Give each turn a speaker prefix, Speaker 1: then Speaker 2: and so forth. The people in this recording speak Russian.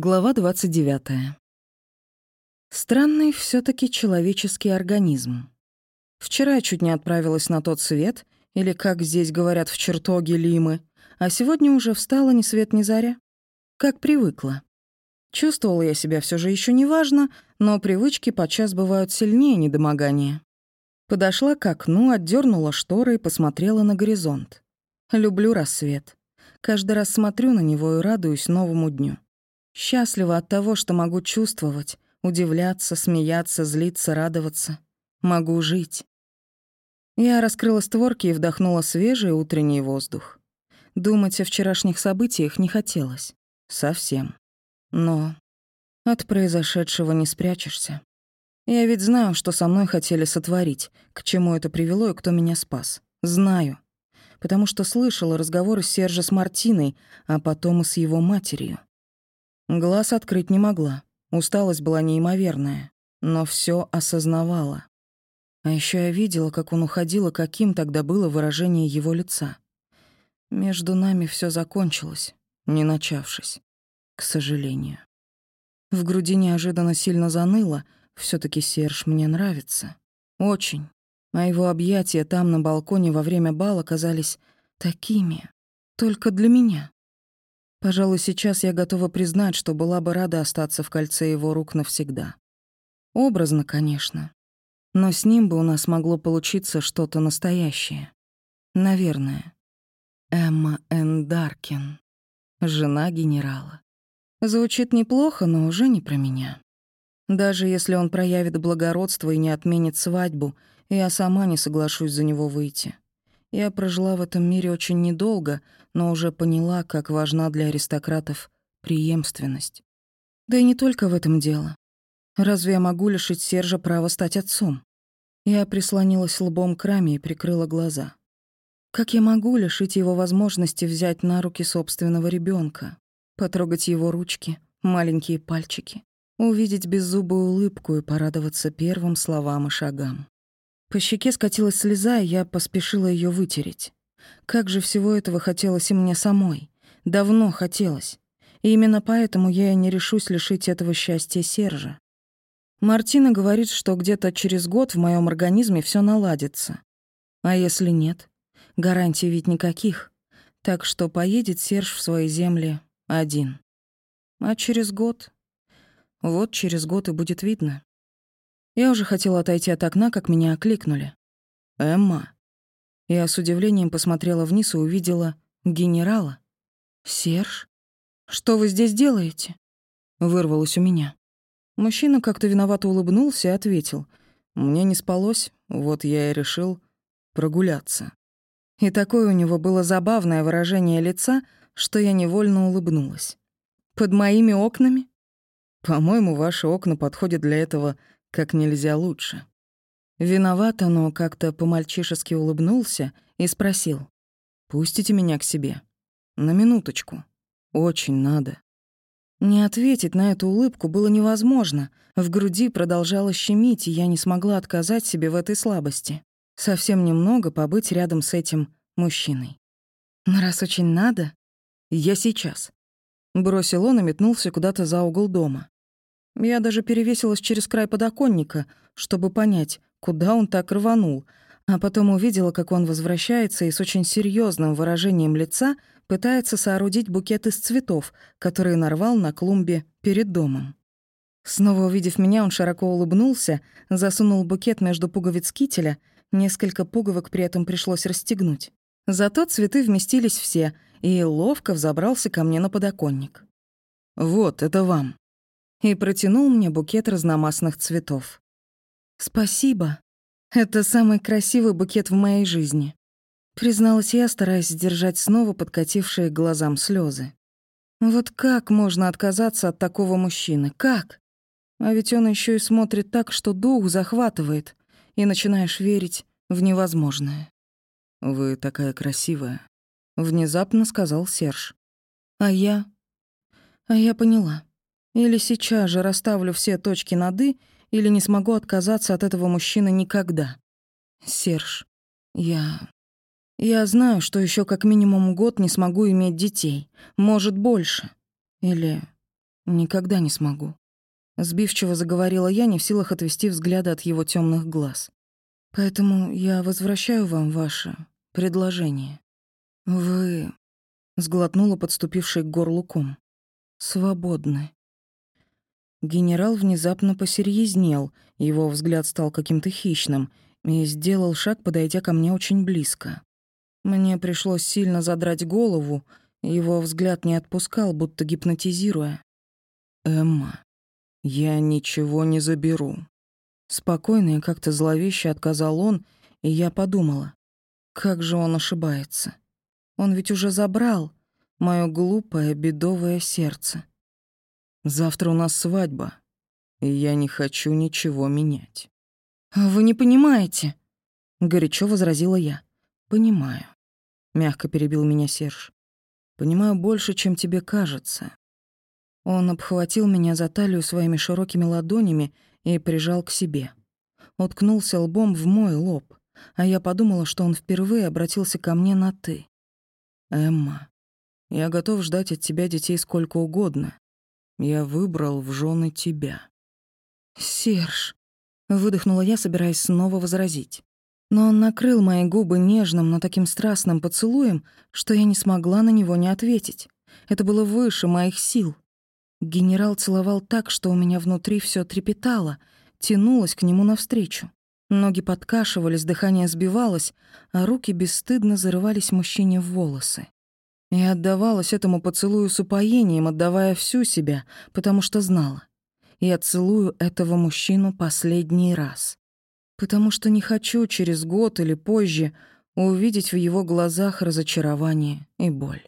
Speaker 1: Глава 29. Странный все таки человеческий организм. Вчера я чуть не отправилась на тот свет, или, как здесь говорят, в чертоге Лимы, а сегодня уже встала ни свет ни заря. Как привыкла. Чувствовала я себя все же еще неважно, но привычки подчас бывают сильнее недомогания. Подошла к окну, отдернула шторы и посмотрела на горизонт. Люблю рассвет. Каждый раз смотрю на него и радуюсь новому дню. Счастлива от того, что могу чувствовать, удивляться, смеяться, злиться, радоваться. Могу жить. Я раскрыла створки и вдохнула свежий утренний воздух. Думать о вчерашних событиях не хотелось. Совсем. Но от произошедшего не спрячешься. Я ведь знаю, что со мной хотели сотворить, к чему это привело и кто меня спас. Знаю. Потому что слышала разговоры Сержа с Мартиной, а потом и с его матерью. Глаз открыть не могла. Усталость была неимоверная, но все осознавала. А еще я видела, как он уходил, и каким тогда было выражение его лица. Между нами все закончилось, не начавшись, к сожалению. В груди неожиданно сильно заныло, все таки Серж мне нравится. Очень. А его объятия там на балконе во время бала казались такими. Только для меня. Пожалуй, сейчас я готова признать, что была бы рада остаться в кольце его рук навсегда. Образно, конечно. Но с ним бы у нас могло получиться что-то настоящее. Наверное. Эмма Эндаркин. Жена генерала. Звучит неплохо, но уже не про меня. Даже если он проявит благородство и не отменит свадьбу, я сама не соглашусь за него выйти. Я прожила в этом мире очень недолго, но уже поняла, как важна для аристократов преемственность. Да и не только в этом дело. Разве я могу лишить Сержа права стать отцом? Я прислонилась лбом к раме и прикрыла глаза. Как я могу лишить его возможности взять на руки собственного ребенка, потрогать его ручки, маленькие пальчики, увидеть беззубую улыбку и порадоваться первым словам и шагам? По щеке скатилась слеза, и я поспешила ее вытереть. Как же всего этого хотелось и мне самой. Давно хотелось. И именно поэтому я и не решусь лишить этого счастья Сержа. Мартина говорит, что где-то через год в моем организме все наладится. А если нет? Гарантий ведь никаких. Так что поедет Серж в свои земли один. А через год? Вот через год и будет видно. Я уже хотела отойти от окна, как меня окликнули. «Эмма». Я с удивлением посмотрела вниз и увидела генерала. «Серж, что вы здесь делаете?» Вырвалось у меня. Мужчина как-то виновато улыбнулся и ответил. «Мне не спалось, вот я и решил прогуляться». И такое у него было забавное выражение лица, что я невольно улыбнулась. «Под моими окнами?» «По-моему, ваши окна подходят для этого как нельзя лучше. Виновато, но как-то по-мальчишески улыбнулся и спросил. «Пустите меня к себе. На минуточку. Очень надо». Не ответить на эту улыбку было невозможно. В груди продолжало щемить, и я не смогла отказать себе в этой слабости. Совсем немного побыть рядом с этим мужчиной. Но раз очень надо, я сейчас. Бросил он и метнулся куда-то за угол дома. Я даже перевесилась через край подоконника, чтобы понять, куда он так рванул, а потом увидела, как он возвращается и с очень серьезным выражением лица пытается соорудить букет из цветов, которые нарвал на клумбе перед домом. Снова увидев меня, он широко улыбнулся, засунул букет между пуговиц кителя, несколько пуговок при этом пришлось расстегнуть. Зато цветы вместились все, и ловко взобрался ко мне на подоконник. «Вот, это вам», и протянул мне букет разномастных цветов. «Спасибо. Это самый красивый букет в моей жизни», призналась я, стараясь сдержать снова подкатившие к глазам слезы. «Вот как можно отказаться от такого мужчины? Как? А ведь он еще и смотрит так, что дух захватывает, и начинаешь верить в невозможное». «Вы такая красивая», — внезапно сказал Серж. «А я...» «А я поняла. Или сейчас же расставлю все точки над «и», или не смогу отказаться от этого мужчины никогда. Серж, я... Я знаю, что еще как минимум год не смогу иметь детей. Может, больше. Или... Никогда не смогу. Сбивчиво заговорила я, не в силах отвести взгляда от его темных глаз. Поэтому я возвращаю вам ваше предложение. Вы... Сглотнула подступивший к горлу ком. Свободны. Генерал внезапно посерьезнел, его взгляд стал каким-то хищным и сделал шаг, подойдя ко мне очень близко. Мне пришлось сильно задрать голову, его взгляд не отпускал, будто гипнотизируя. «Эмма, я ничего не заберу». Спокойно и как-то зловеще отказал он, и я подумала, как же он ошибается. Он ведь уже забрал моё глупое бедовое сердце. Завтра у нас свадьба, и я не хочу ничего менять. А «Вы не понимаете», — горячо возразила я. «Понимаю», — мягко перебил меня Серж. «Понимаю больше, чем тебе кажется». Он обхватил меня за талию своими широкими ладонями и прижал к себе. Уткнулся лбом в мой лоб, а я подумала, что он впервые обратился ко мне на «ты». «Эмма, я готов ждать от тебя детей сколько угодно. Я выбрал в жены тебя». «Серж», — выдохнула я, собираясь снова возразить. Но он накрыл мои губы нежным, но таким страстным поцелуем, что я не смогла на него не ответить. Это было выше моих сил. Генерал целовал так, что у меня внутри все трепетало, тянулось к нему навстречу. Ноги подкашивались, дыхание сбивалось, а руки бесстыдно зарывались мужчине в волосы. И отдавалась этому поцелую с упоением, отдавая всю себя, потому что знала. Я целую этого мужчину последний раз. Потому что не хочу через год или позже увидеть в его глазах разочарование и боль.